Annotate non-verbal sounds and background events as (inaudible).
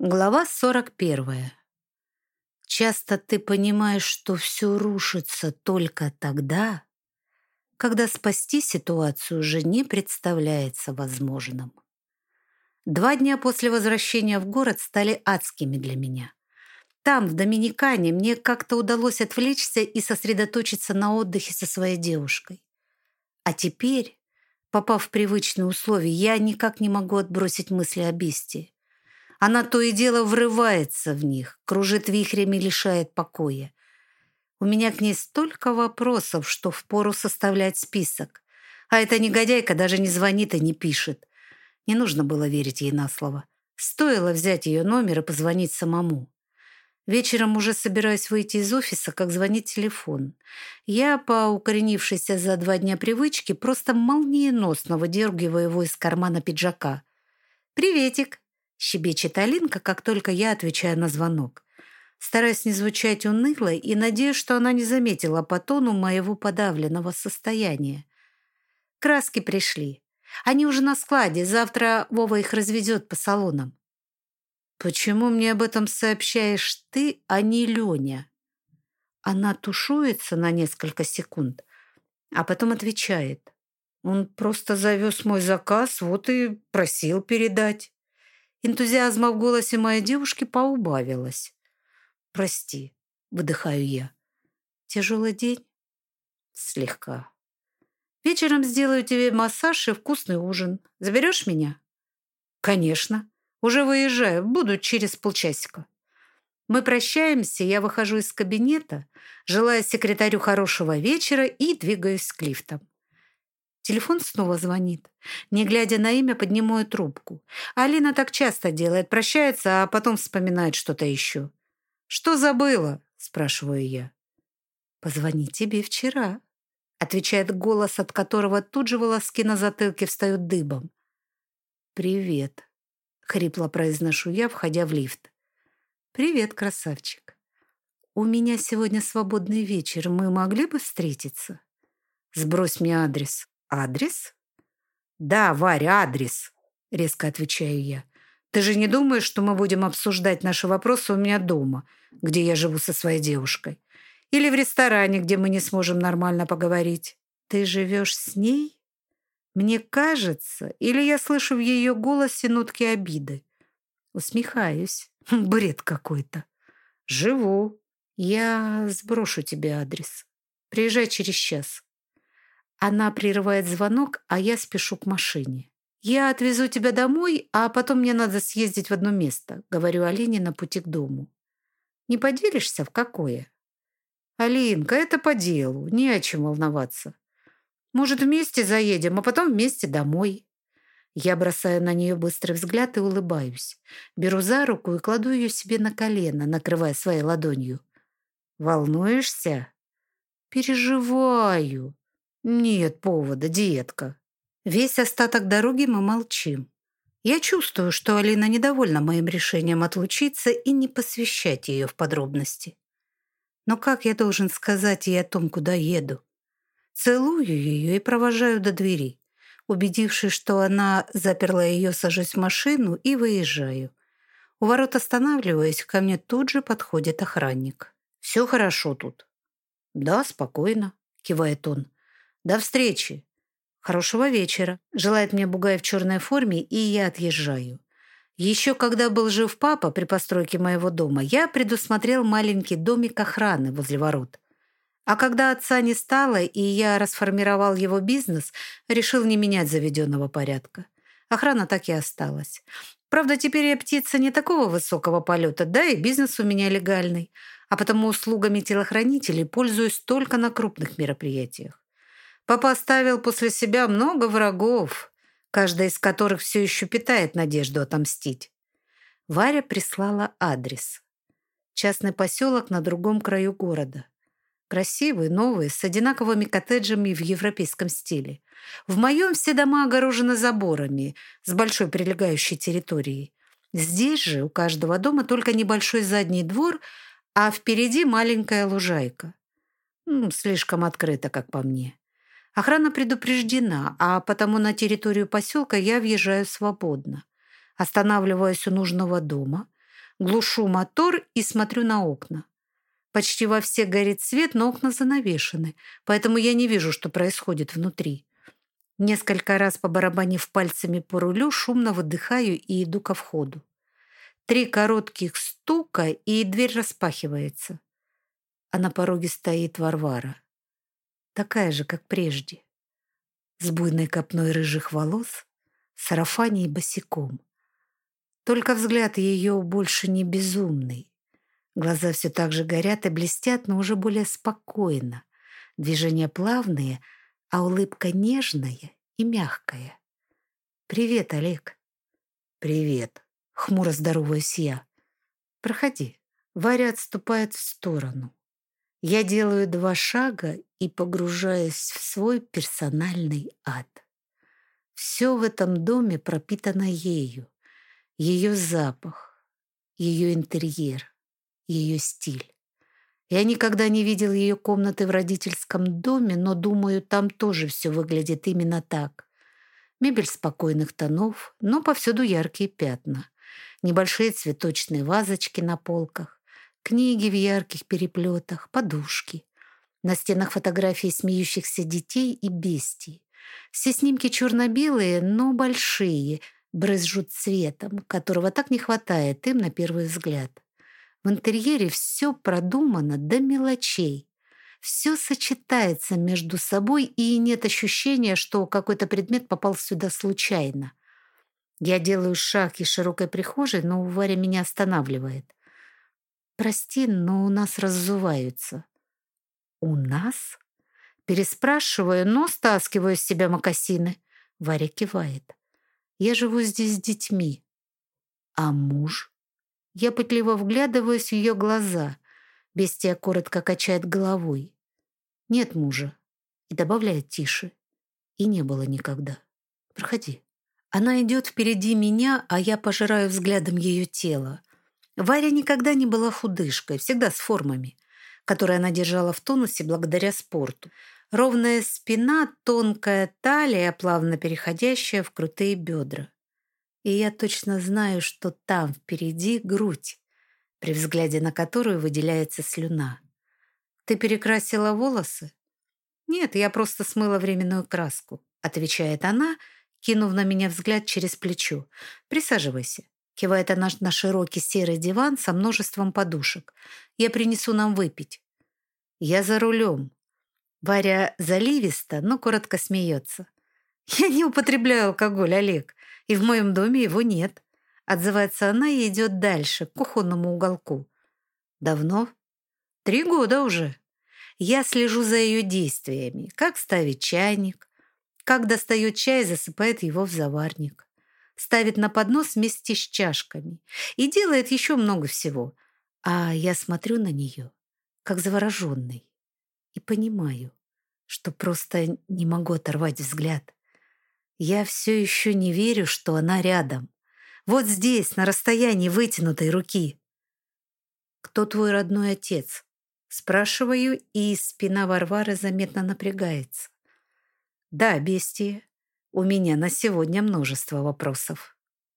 Глава 41. Часто ты понимаешь, что все рушится только тогда, когда спасти ситуацию уже не представляется возможным. Два дня после возвращения в город стали адскими для меня. Там, в Доминикане, мне как-то удалось отвлечься и сосредоточиться на отдыхе со своей девушкой. А теперь, попав в привычные условия, я никак не могу отбросить мысли о бестии. Она то и дело врывается в них, кружит вихрями, лишает покоя. У меня к ней столько вопросов, что впору составлять список. А эта негодяйка даже не звонит и не пишет. Не нужно было верить ей на слово. Стоило взять ее номер и позвонить самому. Вечером уже собираюсь выйти из офиса, как звонит телефон. Я, по укоренившейся за два дня привычке, просто молниеносно выдергиваю его из кармана пиджака. «Приветик!» Щебечет Алинка, как только я отвечаю на звонок. Стараюсь не звучать уныло и надеюсь, что она не заметила по тону моего подавленного состояния. Краски пришли. Они уже на складе. Завтра Вова их разведет по салонам. «Почему мне об этом сообщаешь ты, а не Леня?» Она тушуется на несколько секунд, а потом отвечает. «Он просто завез мой заказ, вот и просил передать». Энтузиазма в голосе моей девушки поубавилось. «Прости», — выдыхаю я. «Тяжелый день?» «Слегка». «Вечером сделаю тебе массаж и вкусный ужин. Заберешь меня?» «Конечно. Уже выезжаю. Буду через полчасика». Мы прощаемся, я выхожу из кабинета, желая секретарю хорошего вечера и двигаюсь к лифтам. Телефон снова звонит. Не глядя на имя, поднимаю трубку. Алина так часто делает, прощается, а потом вспоминает что-то еще. «Что забыла?» – спрашиваю я. «Позвони тебе вчера», – отвечает голос, от которого тут же волоски на затылке встают дыбом. «Привет», – хрипло произношу я, входя в лифт. «Привет, красавчик. У меня сегодня свободный вечер. Мы могли бы встретиться?» «Сбрось мне адрес», «Адрес?» «Да, Варя, адрес», — резко отвечаю я. «Ты же не думаешь, что мы будем обсуждать наши вопросы у меня дома, где я живу со своей девушкой? Или в ресторане, где мы не сможем нормально поговорить? Ты живешь с ней? Мне кажется, или я слышу в ее голосе нотки обиды? Усмехаюсь. (laughs) Бред какой-то. Живу. Я сброшу тебе адрес. Приезжай через час. Она прерывает звонок, а я спешу к машине. «Я отвезу тебя домой, а потом мне надо съездить в одно место», говорю Алине на пути к дому. «Не поделишься, в какое?» «Алинка, это по делу, не о чем волноваться. Может, вместе заедем, а потом вместе домой?» Я бросаю на нее быстрый взгляд и улыбаюсь. Беру за руку и кладу ее себе на колено, накрывая своей ладонью. «Волнуешься?» «Переживаю», «Нет повода, детка». Весь остаток дороги мы молчим. Я чувствую, что Алина недовольна моим решением отлучиться и не посвящать ее в подробности. Но как я должен сказать ей о том, куда еду? Целую ее и провожаю до двери. Убедившись, что она заперла ее, сажусь в машину и выезжаю. У ворот останавливаясь, ко мне тут же подходит охранник. «Все хорошо тут?» «Да, спокойно», — кивает он. До встречи. Хорошего вечера. Желает мне Бугай в черной форме, и я отъезжаю. Еще когда был жив папа при постройке моего дома, я предусмотрел маленький домик охраны возле ворот. А когда отца не стало, и я расформировал его бизнес, решил не менять заведенного порядка. Охрана так и осталась. Правда, теперь я птица не такого высокого полета, да и бизнес у меня легальный, а потому услугами телохранителей пользуюсь только на крупных мероприятиях. Папа оставил после себя много врагов, каждый из которых все еще питает надежду отомстить. Варя прислала адрес. Частный поселок на другом краю города. Красивый, новый, с одинаковыми коттеджами в европейском стиле. В моем все дома огорожены заборами с большой прилегающей территорией. Здесь же у каждого дома только небольшой задний двор, а впереди маленькая лужайка. Ну, слишком открыто, как по мне. Охрана предупреждена, а потому на территорию поселка я въезжаю свободно. Останавливаюсь у нужного дома, Глушу мотор и смотрю на окна. Почти во всех горит свет, но окна занавешены, поэтому я не вижу, что происходит внутри. Несколько раз побарабанив пальцами по рулю, шумно выдыхаю и иду ко входу. Три коротких стука, и дверь распахивается. А на пороге стоит Варвара. Такая же, как прежде. С буйной копной рыжих волос, сарафане и босиком. Только взгляд ее больше не безумный. Глаза все так же горят и блестят, но уже более спокойно. Движения плавные — а улыбка нежная и мягкая. «Привет, Олег». «Привет», — хмуро здороваюсь я. «Проходи». Варя отступает в сторону. Я делаю два шага и погружаюсь в свой персональный ад. Все в этом доме пропитано ею. Ее запах, ее интерьер, ее стиль. Я никогда не видел ее комнаты в родительском доме, но, думаю, там тоже все выглядит именно так. Мебель спокойных тонов, но повсюду яркие пятна. Небольшие цветочные вазочки на полках, книги в ярких переплетах, подушки. На стенах фотографии смеющихся детей и бестий. Все снимки черно-белые, но большие, брызжут цветом, которого так не хватает им на первый взгляд. В интерьере все продумано до мелочей. Все сочетается между собой, и нет ощущения, что какой-то предмет попал сюда случайно. Я делаю шаг из широкой прихожей, но Варя меня останавливает. «Прости, но у нас раззуваются». «У нас?» Переспрашиваю, но стаскиваю с себя мокасины. Варя кивает. «Я живу здесь с детьми». «А муж?» Я пытливо вглядываюсь в ее глаза. Бестия коротко качает головой. «Нет мужа». И добавляет тише. «И не было никогда. Проходи». Она идет впереди меня, а я пожираю взглядом ее тело. Варя никогда не была худышкой, всегда с формами, которые она держала в тонусе благодаря спорту. Ровная спина, тонкая талия, плавно переходящая в крутые бедра. И я точно знаю, что там впереди грудь, при взгляде на которую выделяется слюна. «Ты перекрасила волосы?» «Нет, я просто смыла временную краску», — отвечает она, кинув на меня взгляд через плечо. «Присаживайся». Кивает она на широкий серый диван со множеством подушек. «Я принесу нам выпить». «Я за рулем». Варя заливисто, но коротко смеется. «Я не употребляю алкоголь, Олег и в моем доме его нет. Отзывается она и идет дальше, к кухонному уголку. Давно? Три года уже. Я слежу за ее действиями. Как ставить чайник, как достает чай и засыпает его в заварник. Ставит на поднос вместе с чашками. И делает еще много всего. А я смотрю на нее, как завороженный. И понимаю, что просто не могу оторвать взгляд. Я все еще не верю, что она рядом. Вот здесь, на расстоянии вытянутой руки. «Кто твой родной отец?» Спрашиваю, и спина Варвары заметно напрягается. «Да, бестия, у меня на сегодня множество вопросов».